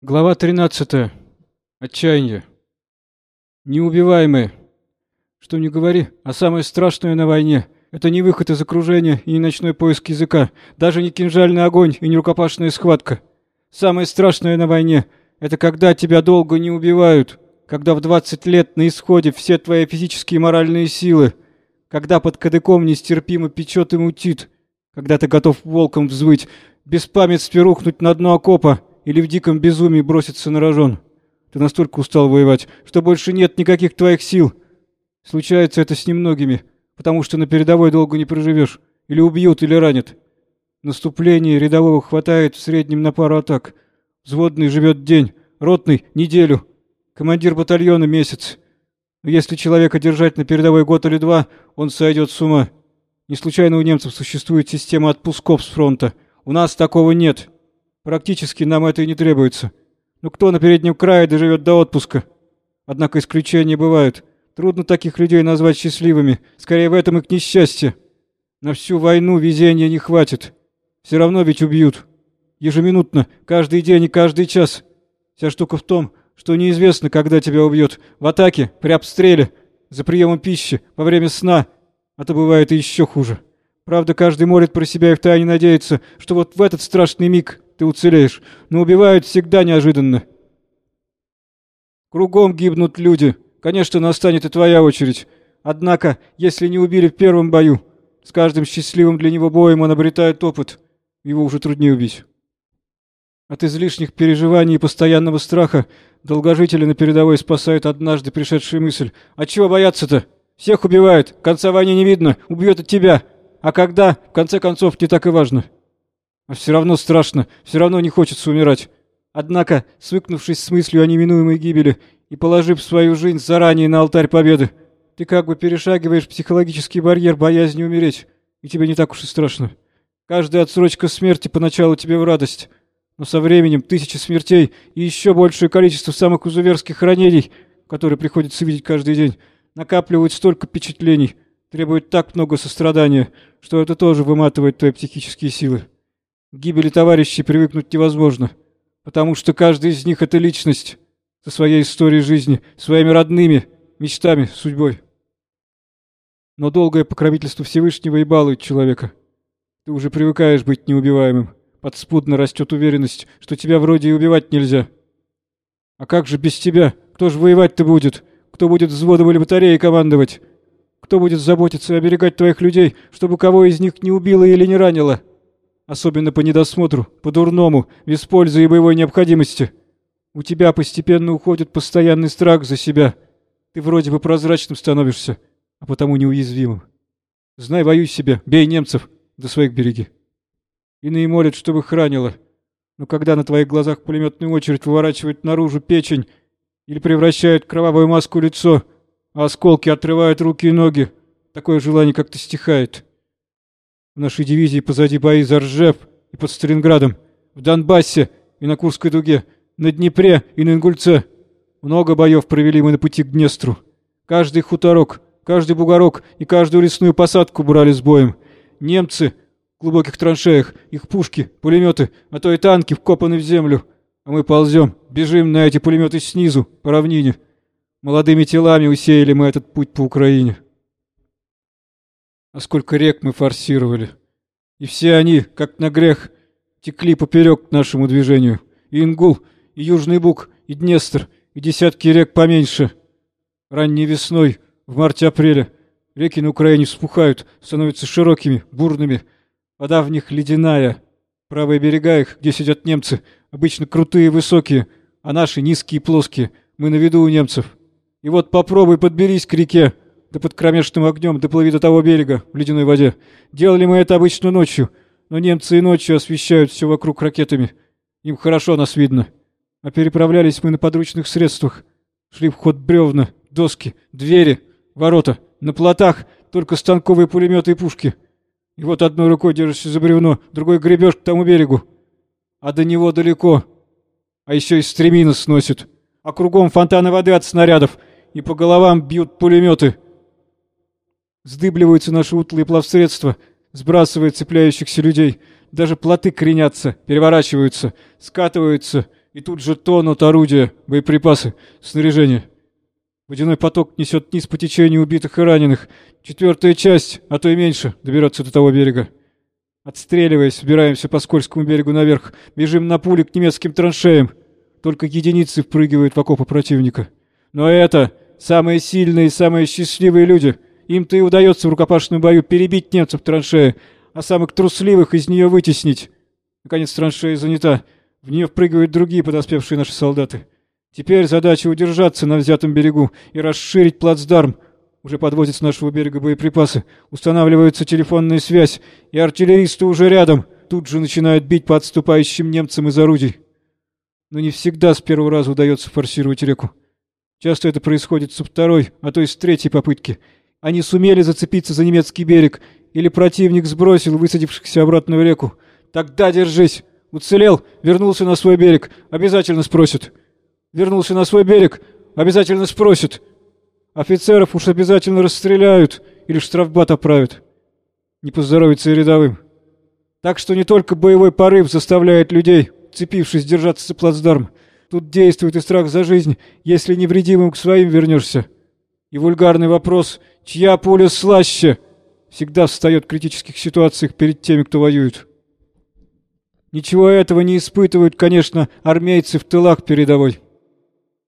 Глава 13. Отчаяние. Неубиваемые. Что не говори, а самое страшное на войне — это не выход из окружения и не ночной поиск языка, даже не кинжальный огонь и не рукопашная схватка. Самое страшное на войне — это когда тебя долго не убивают, когда в 20 лет на исходе все твои физические и моральные силы, когда под кадыком нестерпимо печет и мутит, когда ты готов волком взвыть, без памятстве рухнуть на дно окопа — или в диком безумии броситься на рожон. Ты настолько устал воевать, что больше нет никаких твоих сил. Случается это с немногими, потому что на передовой долго не проживешь. Или убьют, или ранят. Наступление рядового хватает в среднем на пару атак. Взводный живет день, ротный — неделю, командир батальона — месяц. Но если человека держать на передовой год или два, он сойдет с ума. Не случайно у немцев существует система отпусков с фронта. У нас такого нет. Практически нам это и не требуется. Ну кто на переднем крае доживет до отпуска? Однако исключения бывают. Трудно таких людей назвать счастливыми. Скорее в этом их несчастье. На всю войну везения не хватит. Все равно ведь убьют. Ежеминутно, каждый день и каждый час. Вся штука в том, что неизвестно, когда тебя убьют. В атаке, при обстреле, за приемом пищи, во время сна. А то бывает и еще хуже. Правда, каждый молит про себя и втайне надеется, что вот в этот страшный миг ты уцелеешь, но убивают всегда неожиданно. Кругом гибнут люди. Конечно, настанет и твоя очередь. Однако, если не убили в первом бою, с каждым счастливым для него боем он обретает опыт. Его уже труднее убить. От излишних переживаний и постоянного страха долгожители на передовой спасает однажды пришедшая мысль. А чего бояться-то? Всех убивает, конца войны не видно, убьет от тебя. А когда, в конце концов, не так и важно. А все равно страшно, все равно не хочется умирать. Однако, свыкнувшись с мыслью о неминуемой гибели и положив свою жизнь заранее на алтарь победы, ты как бы перешагиваешь психологический барьер боязни умереть, и тебе не так уж и страшно. Каждая отсрочка смерти поначалу тебе в радость, но со временем тысячи смертей и еще большее количество самых изуверских ранений, которые приходится видеть каждый день, накапливают столько впечатлений, требуют так много сострадания, что это тоже выматывает твои психические силы. Гибели товарищей привыкнуть невозможно, потому что каждый из них — это личность со своей историей жизни, своими родными, мечтами, судьбой. Но долгое покровительство Всевышнего и балует человека. Ты уже привыкаешь быть неубиваемым. Подспудно растет уверенность, что тебя вроде и убивать нельзя. А как же без тебя? Кто же воевать-то будет? Кто будет взводом или батареей командовать? Кто будет заботиться и оберегать твоих людей, чтобы кого из них не убило или не ранило? Особенно по недосмотру, по дурному, без пользы и боевой необходимости. У тебя постепенно уходит постоянный страх за себя. Ты вроде бы прозрачным становишься, а потому неуязвимым. Знай, воюй себе, бей немцев, до своих береги. Иные молят, чтобы их ранило. Но когда на твоих глазах пулеметную очередь выворачивает наружу печень или превращает кровавую маску лицо, а осколки отрывают руки и ноги, такое желание как-то стихает. В нашей дивизии позади бои за Ржев и под Сталинградом, в Донбассе и на Курской дуге, на Днепре и на Ингульце. Много боев провели мы на пути к Днестру. Каждый хуторок, каждый бугорок и каждую лесную посадку брали с боем. Немцы в глубоких траншеях, их пушки, пулеметы, а то и танки вкопаны в землю. А мы ползем, бежим на эти пулеметы снизу, по равнине. Молодыми телами усеяли мы этот путь по Украине. А сколько рек мы форсировали. И все они, как на грех, текли поперек нашему движению. И Ингул, и Южный Буг, и Днестр, и десятки рек поменьше. Ранней весной, в марте-апреле, реки на Украине вспухают, становятся широкими, бурными. Вода в них ледяная. Правые берега их, где сидят немцы, обычно крутые и высокие, а наши низкие и плоские. Мы на виду у немцев. И вот попробуй подберись к реке, да под кромешным огнем доплыви до того берега в ледяной воде. Делали мы это обычно ночью, но немцы и ночью освещают все вокруг ракетами. Им хорошо нас видно. А переправлялись мы на подручных средствах. Шли в ход бревна, доски, двери, ворота. На плотах только станковые пулеметы и пушки. И вот одной рукой держишься за бревно, другой гребешь к тому берегу. А до него далеко. А еще и стремина сносит. А кругом фонтаны воды от снарядов. И по головам бьют пулеметы. Сдыбливаются наши утлые плавсредства, сбрасывают цепляющихся людей. Даже плоты кренятся, переворачиваются, скатываются И тут же тонут орудия, боеприпасы, снаряжение. Водяной поток несет вниз по течению убитых и раненых. Четвертая часть, а то и меньше, доберется до того берега. Отстреливаясь, взбираемся по скользкому берегу наверх, бежим на пули к немецким траншеям. Только единицы впрыгивают в окопы противника. Но это самые сильные и самые счастливые люди. Им-то и удается в рукопашном бою перебить немцев траншеи, а самых трусливых из нее вытеснить. Наконец траншея занята. В нее впрыгивают другие подоспевшие наши солдаты. Теперь задача удержаться на взятом берегу и расширить плацдарм. Уже подвозят с нашего берега боеприпасы, устанавливается телефонная связь, и артиллеристы уже рядом. Тут же начинают бить по отступающим немцам из орудий. Но не всегда с первого раза удается форсировать реку. Часто это происходит со второй, а то и с третьей попытки. Они сумели зацепиться за немецкий берег, или противник сбросил высадившихся обратно в реку. Тогда держись! Уцелел, вернулся на свой берег, обязательно спросят. Вернулся на свой берег, обязательно спросят. Офицеров уж обязательно расстреляют или штрафбат оправят. Не поздоровится и рядовым. Так что не только боевой порыв заставляет людей, цепившись держаться за плацдарм. Тут действует и страх за жизнь, если невредимым к своим вернешься. И вульгарный вопрос «Чья пуля слаще?» всегда встает в критических ситуациях перед теми, кто воюет. Ничего этого не испытывают, конечно, армейцы в тылах передовой.